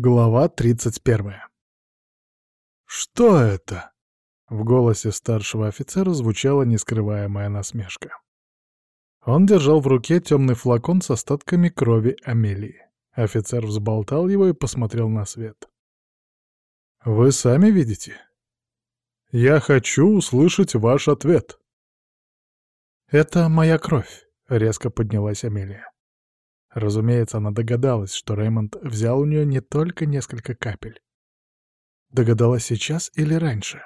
Глава 31. «Что это?» — в голосе старшего офицера звучала нескрываемая насмешка. Он держал в руке темный флакон с остатками крови Амелии. Офицер взболтал его и посмотрел на свет. «Вы сами видите? Я хочу услышать ваш ответ». «Это моя кровь», — резко поднялась Амелия. Разумеется, она догадалась, что Рэймонд взял у нее не только несколько капель. Догадалась сейчас или раньше?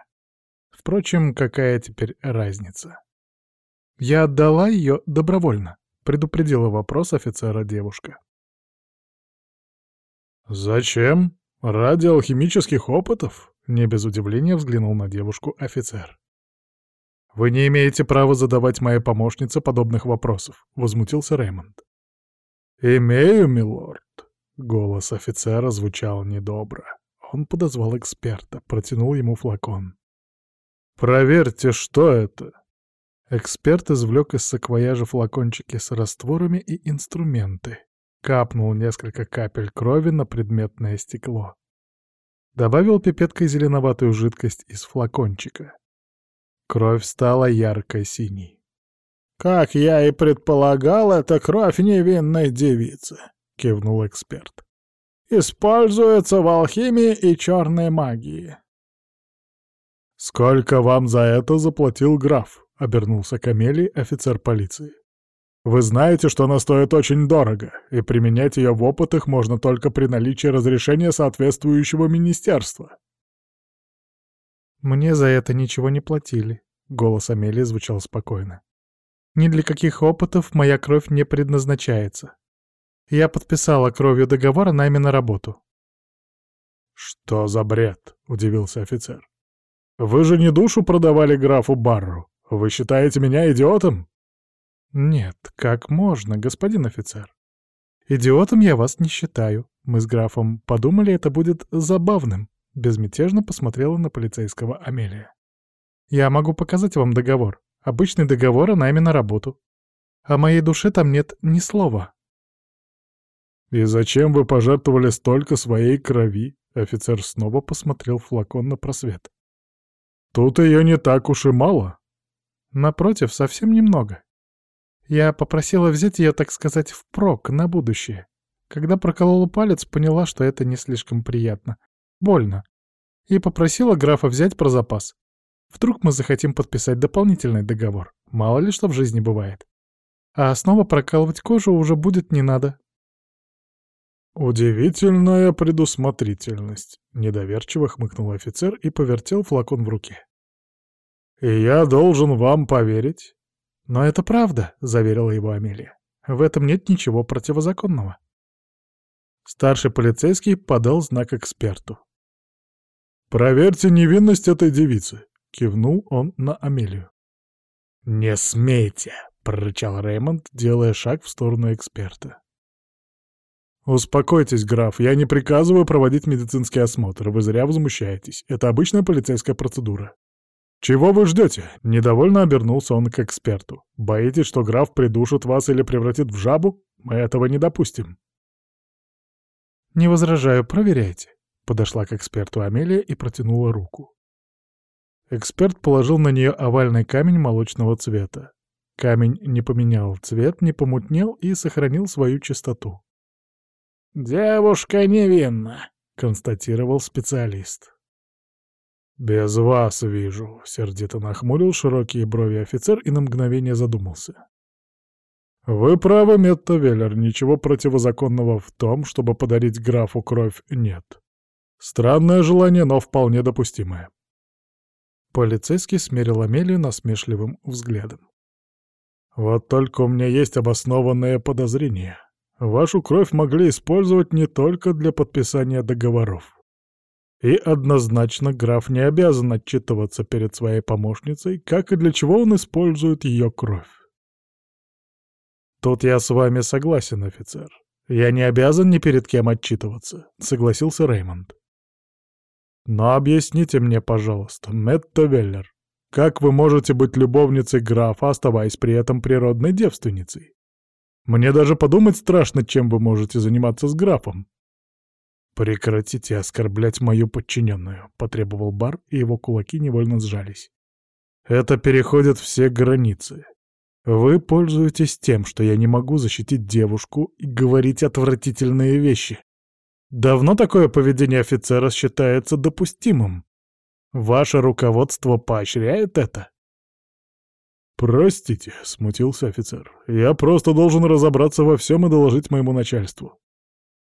Впрочем, какая теперь разница? Я отдала ее добровольно, предупредила вопрос офицера девушка. «Зачем? Ради алхимических опытов?» — не без удивления взглянул на девушку офицер. «Вы не имеете права задавать моей помощнице подобных вопросов», — возмутился Рэймонд. «Имею, милорд!» — голос офицера звучал недобро. Он подозвал эксперта, протянул ему флакон. «Проверьте, что это!» Эксперт извлек из саквояжа флакончики с растворами и инструменты. Капнул несколько капель крови на предметное стекло. Добавил пипеткой зеленоватую жидкость из флакончика. Кровь стала ярко-синей. «Как я и предполагал, это кровь невинной девицы», — кивнул эксперт. «Используется в алхимии и черной магии». «Сколько вам за это заплатил граф?» — обернулся к офицер полиции. «Вы знаете, что она стоит очень дорого, и применять ее в опытах можно только при наличии разрешения соответствующего министерства». «Мне за это ничего не платили», — голос Амелии звучал спокойно. Ни для каких опытов моя кровь не предназначается. Я подписала кровью договор о найме на работу. «Что за бред?» — удивился офицер. «Вы же не душу продавали графу Барру. Вы считаете меня идиотом?» «Нет, как можно, господин офицер. Идиотом я вас не считаю. Мы с графом подумали, это будет забавным», — безмятежно посмотрела на полицейского Амелия. «Я могу показать вам договор. Обычный договор о найме на работу. О моей душе там нет ни слова. «И зачем вы пожертвовали столько своей крови?» Офицер снова посмотрел флакон на просвет. «Тут ее не так уж и мало». «Напротив, совсем немного. Я попросила взять ее, так сказать, впрок, на будущее. Когда проколола палец, поняла, что это не слишком приятно. Больно. И попросила графа взять про запас. Вдруг мы захотим подписать дополнительный договор. Мало ли что в жизни бывает. А снова прокалывать кожу уже будет не надо. «Удивительная предусмотрительность», — недоверчиво хмыкнул офицер и повертел флакон в руке. «И я должен вам поверить?» «Но это правда», — заверила его Амелия. «В этом нет ничего противозаконного». Старший полицейский подал знак эксперту. «Проверьте невинность этой девицы. Кивнул он на Амелию. «Не смейте!» — прорычал Реймонд, делая шаг в сторону эксперта. «Успокойтесь, граф, я не приказываю проводить медицинский осмотр, вы зря возмущаетесь. Это обычная полицейская процедура». «Чего вы ждете?» — недовольно обернулся он к эксперту. «Боитесь, что граф придушит вас или превратит в жабу? Мы этого не допустим». «Не возражаю, проверяйте», — подошла к эксперту Амелия и протянула руку. Эксперт положил на нее овальный камень молочного цвета. Камень не поменял цвет, не помутнел и сохранил свою чистоту. «Девушка невинна», — констатировал специалист. «Без вас вижу», — сердито нахмурил широкие брови офицер и на мгновение задумался. «Вы правы, Метта Веллер, ничего противозаконного в том, чтобы подарить графу кровь, нет. Странное желание, но вполне допустимое. Полицейский смерил Амелию насмешливым взглядом. «Вот только у меня есть обоснованное подозрение. Вашу кровь могли использовать не только для подписания договоров. И однозначно граф не обязан отчитываться перед своей помощницей, как и для чего он использует ее кровь. «Тут я с вами согласен, офицер. Я не обязан ни перед кем отчитываться», — согласился Реймонд. Но объясните мне, пожалуйста, Метта Веллер, как вы можете быть любовницей графа, оставаясь при этом природной девственницей? Мне даже подумать страшно, чем вы можете заниматься с графом. «Прекратите оскорблять мою подчиненную», — потребовал Бар, и его кулаки невольно сжались. «Это переходит все границы. Вы пользуетесь тем, что я не могу защитить девушку и говорить отвратительные вещи. Давно такое поведение офицера считается допустимым? Ваше руководство поощряет это?» «Простите», — смутился офицер. «Я просто должен разобраться во всем и доложить моему начальству».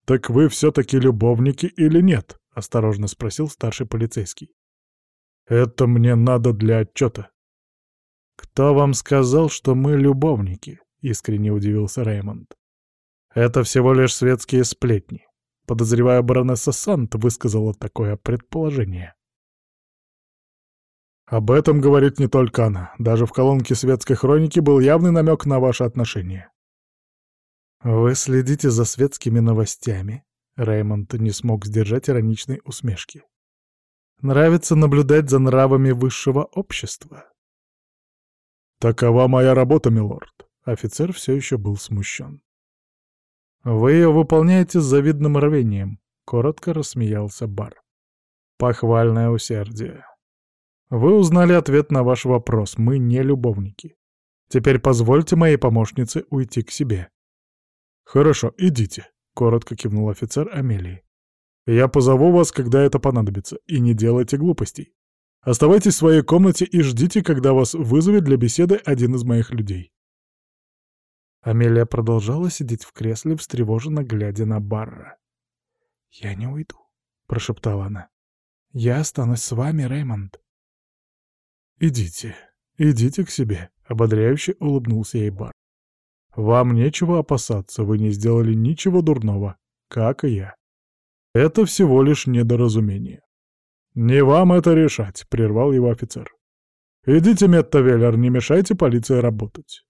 «Так вы все-таки любовники или нет?» — осторожно спросил старший полицейский. «Это мне надо для отчета». «Кто вам сказал, что мы любовники?» — искренне удивился Реймонд. «Это всего лишь светские сплетни. Подозреваю, баронесса Сант высказала такое предположение». Об этом говорит не только она. Даже в колонке светской хроники был явный намек на ваши отношения. «Вы следите за светскими новостями?» Реймонд не смог сдержать ироничной усмешки. «Нравится наблюдать за нравами высшего общества?» «Такова моя работа, милорд». Офицер все еще был смущен. «Вы ее выполняете с завидным рвением», — коротко рассмеялся Бар. «Похвальное усердие. Вы узнали ответ на ваш вопрос. Мы не любовники. Теперь позвольте моей помощнице уйти к себе. «Хорошо, идите», — коротко кивнул офицер Амелии. «Я позову вас, когда это понадобится, и не делайте глупостей. Оставайтесь в своей комнате и ждите, когда вас вызовет для беседы один из моих людей». Амелия продолжала сидеть в кресле, встревоженно глядя на Барра. «Я не уйду», — прошептала она. «Я останусь с вами, Реймонд». «Идите, идите к себе», — ободряюще улыбнулся ей Бар. Вам нечего опасаться, вы не сделали ничего дурного, как и я. Это всего лишь недоразумение. Не вам это решать, прервал его офицер. Идите, Метта Веллер, не мешайте полиции работать.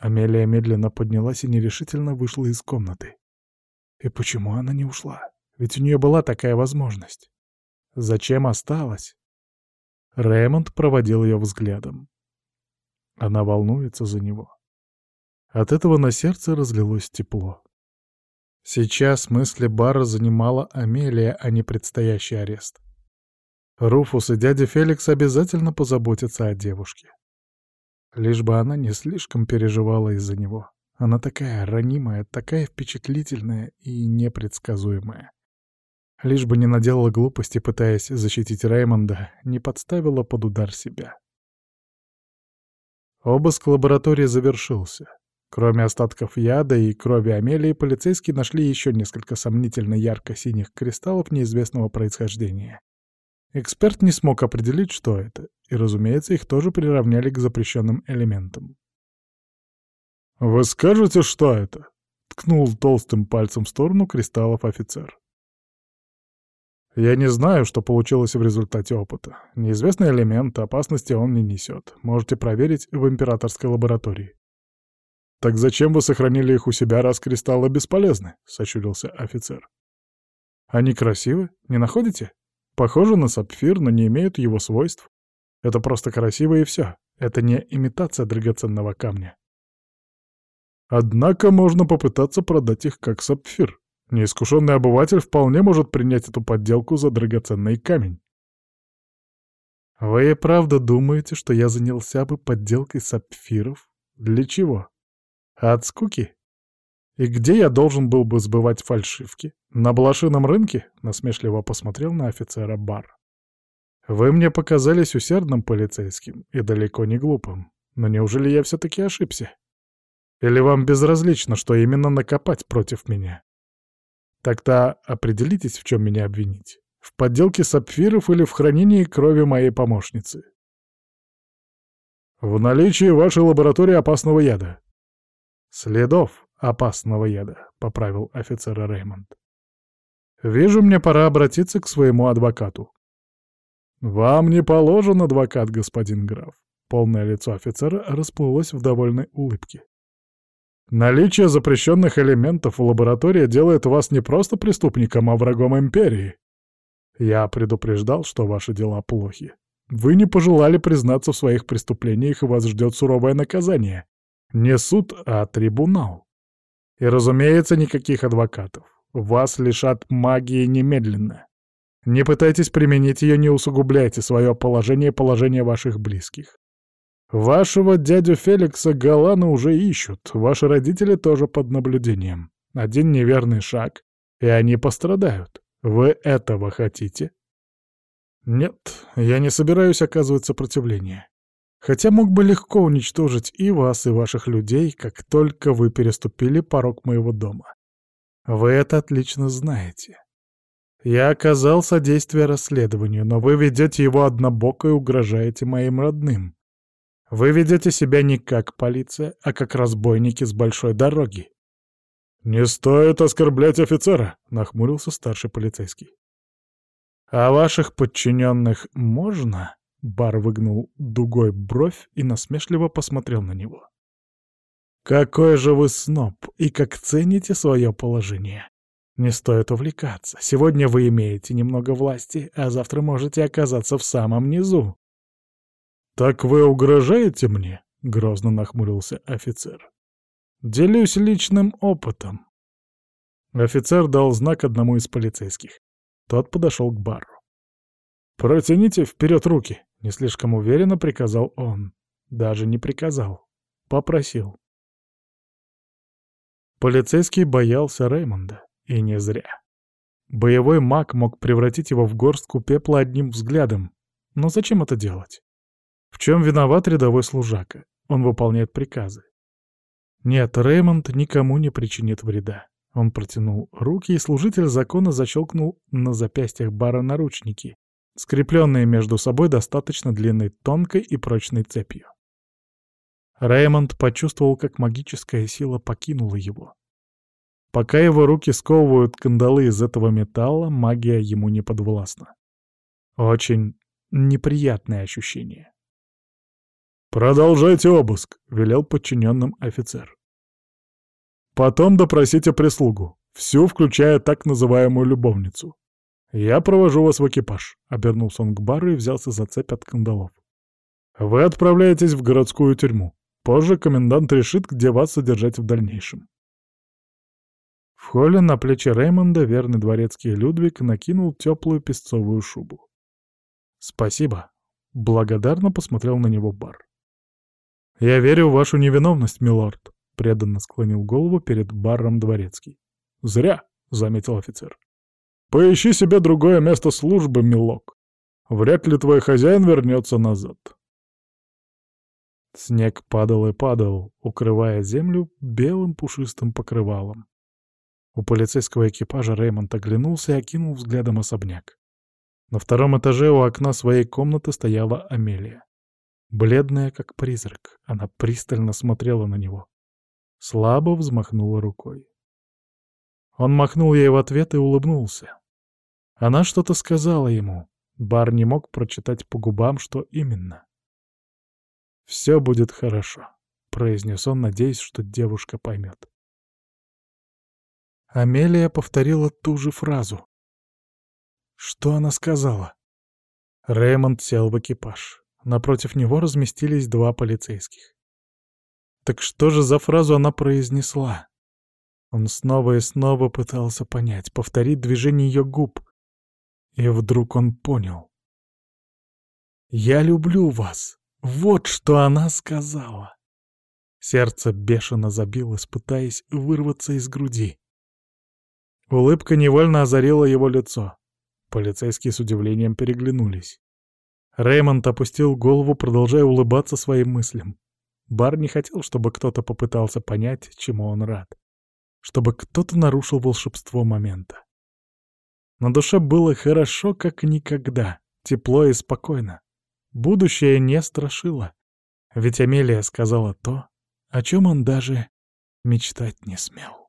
Амелия медленно поднялась и нерешительно вышла из комнаты. И почему она не ушла? Ведь у нее была такая возможность. Зачем осталась? Рэймонд проводил ее взглядом. Она волнуется за него. От этого на сердце разлилось тепло. Сейчас мысли Бара занимала Амелия, а не предстоящий арест. Руфус и дядя Феликс обязательно позаботятся о девушке. Лишь бы она не слишком переживала из-за него. Она такая ранимая, такая впечатлительная и непредсказуемая. Лишь бы не наделала глупости, пытаясь защитить Реймонда, не подставила под удар себя. Обыск лаборатории завершился. Кроме остатков яда и крови Амелии, полицейские нашли еще несколько сомнительно ярко-синих кристаллов неизвестного происхождения. Эксперт не смог определить, что это, и, разумеется, их тоже приравняли к запрещенным элементам. «Вы скажете, что это?» — ткнул толстым пальцем в сторону кристаллов офицер. «Я не знаю, что получилось в результате опыта. Неизвестный элемент, опасности он не несет. Можете проверить в императорской лаборатории. «Так зачем вы сохранили их у себя, раз кристаллы бесполезны?» — сочурился офицер. «Они красивы, не находите? Похожи на сапфир, но не имеют его свойств. Это просто красиво и все. Это не имитация драгоценного камня». Однако можно попытаться продать их как сапфир. Неискушенный обыватель вполне может принять эту подделку за драгоценный камень. Вы и правда думаете, что я занялся бы подделкой сапфиров? Для чего? От скуки? И где я должен был бы сбывать фальшивки? На блошином рынке? Насмешливо посмотрел на офицера Бар. Вы мне показались усердным полицейским и далеко не глупым. Но неужели я все-таки ошибся? Или вам безразлично, что именно накопать против меня? Тогда определитесь, в чем меня обвинить. В подделке сапфиров или в хранении крови моей помощницы? В наличии вашей лаборатории опасного яда. «Следов опасного яда», — поправил офицера Реймонд. «Вижу, мне пора обратиться к своему адвокату». «Вам не положен адвокат, господин граф». Полное лицо офицера расплылось в довольной улыбке. «Наличие запрещенных элементов в лаборатории делает вас не просто преступником, а врагом империи. Я предупреждал, что ваши дела плохи. Вы не пожелали признаться в своих преступлениях, и вас ждет суровое наказание. Не суд, а трибунал. И, разумеется, никаких адвокатов. Вас лишат магии немедленно. Не пытайтесь применить ее, не усугубляйте свое положение и положение ваших близких. Вашего дядю Феликса Галана уже ищут, ваши родители тоже под наблюдением. Один неверный шаг, и они пострадают. Вы этого хотите? Нет, я не собираюсь оказывать сопротивление. Хотя мог бы легко уничтожить и вас, и ваших людей, как только вы переступили порог моего дома. Вы это отлично знаете. Я оказал содействие расследованию, но вы ведете его однобоко и угрожаете моим родным. Вы ведете себя не как полиция, а как разбойники с большой дороги. «Не стоит оскорблять офицера», — нахмурился старший полицейский. «А ваших подчиненных можно?» — Бар выгнул дугой бровь и насмешливо посмотрел на него. «Какой же вы сноб и как цените свое положение!» Не стоит увлекаться. Сегодня вы имеете немного власти, а завтра можете оказаться в самом низу. «Так вы угрожаете мне?» — грозно нахмурился офицер. «Делюсь личным опытом». Офицер дал знак одному из полицейских. Тот подошел к бару. «Протяните вперед руки!» — не слишком уверенно приказал он. Даже не приказал. Попросил. Полицейский боялся Реймонда. И не зря. Боевой маг мог превратить его в горстку пепла одним взглядом. Но зачем это делать? В чем виноват рядовой служака? Он выполняет приказы. Нет, Реймонд никому не причинит вреда. Он протянул руки, и служитель закона защелкнул на запястьях бара наручники, скрепленные между собой достаточно длинной, тонкой и прочной цепью. Реймонд почувствовал, как магическая сила покинула его. Пока его руки сковывают кандалы из этого металла, магия ему не подвластна. Очень неприятное ощущение. «Продолжайте обыск», — велел подчиненным офицер. «Потом допросите прислугу, всю, включая так называемую любовницу. Я провожу вас в экипаж», — обернулся он к бару и взялся за цепь от кандалов. «Вы отправляетесь в городскую тюрьму. Позже комендант решит, где вас содержать в дальнейшем». В холле на плечи Реймонда верный дворецкий Людвиг накинул теплую песцовую шубу. «Спасибо», — благодарно посмотрел на него бар. «Я верю в вашу невиновность, милорд», — преданно склонил голову перед баром дворецкий. «Зря», — заметил офицер. «Поищи себе другое место службы, милок. Вряд ли твой хозяин вернется назад». Снег падал и падал, укрывая землю белым пушистым покрывалом. У полицейского экипажа Реймонд оглянулся и окинул взглядом особняк. На втором этаже у окна своей комнаты стояла Амелия. Бледная, как призрак, она пристально смотрела на него. Слабо взмахнула рукой. Он махнул ей в ответ и улыбнулся. Она что-то сказала ему. Бар не мог прочитать по губам, что именно. «Все будет хорошо», — произнес он, надеясь, что девушка поймет. Амелия повторила ту же фразу. Что она сказала? Рэймонд сел в экипаж. Напротив него разместились два полицейских. Так что же за фразу она произнесла? Он снова и снова пытался понять, повторить движение ее губ. И вдруг он понял. «Я люблю вас!» Вот что она сказала. Сердце бешено забилось, пытаясь вырваться из груди. Улыбка невольно озарила его лицо. Полицейские с удивлением переглянулись. Рэймонд опустил голову, продолжая улыбаться своим мыслям. Бар не хотел, чтобы кто-то попытался понять, чему он рад. Чтобы кто-то нарушил волшебство момента. На душе было хорошо, как никогда, тепло и спокойно. Будущее не страшило. Ведь Амелия сказала то, о чем он даже мечтать не смел.